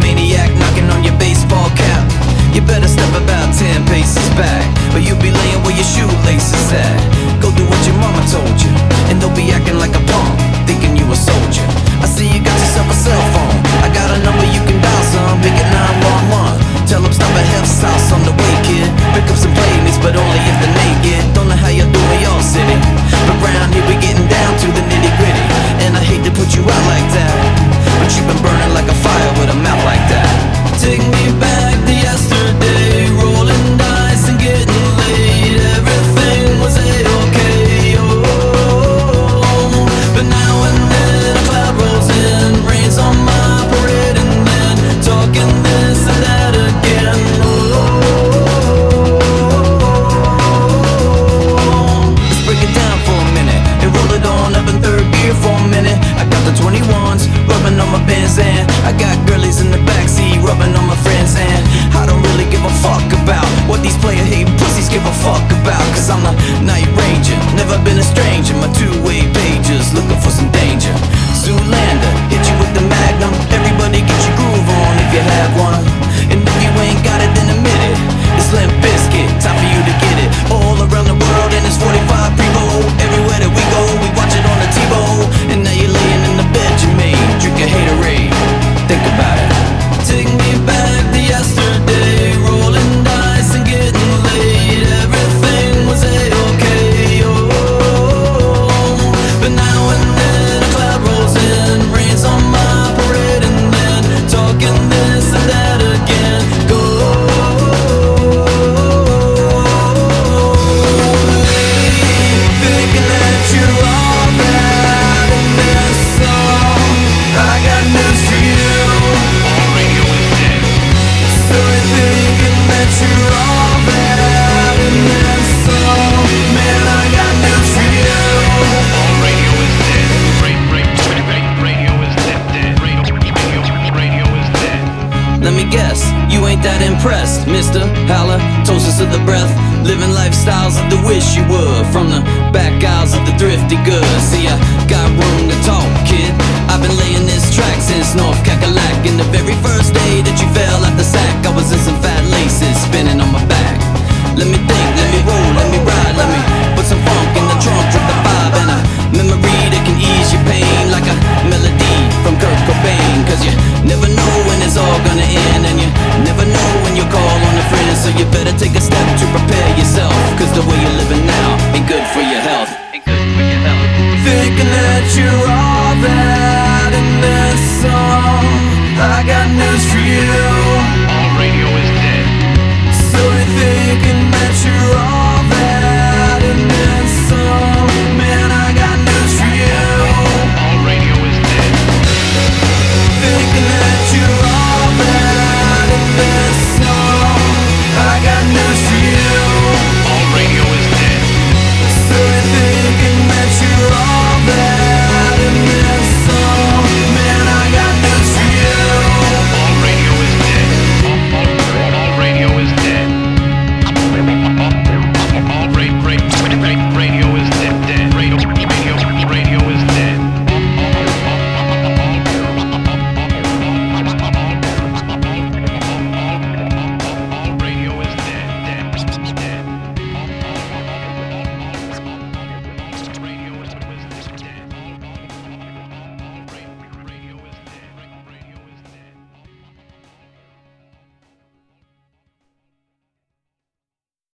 Maniac knocking on your baseball cap. You better step about ten paces back, or you'll be laying where your shoelaces at. Go do what your mama told you. and I got girlies in the backseat rubbing on my friend's and I don't really give a fuck about what these player hating pussies give a fuck about Cause I'm a night ranger, never been a stranger. My two-way pages looking for Let me guess, you ain't that impressed, Mr. Halitosis of the breath, living lifestyles of the wish you were, from the back aisles of the thrifty good. you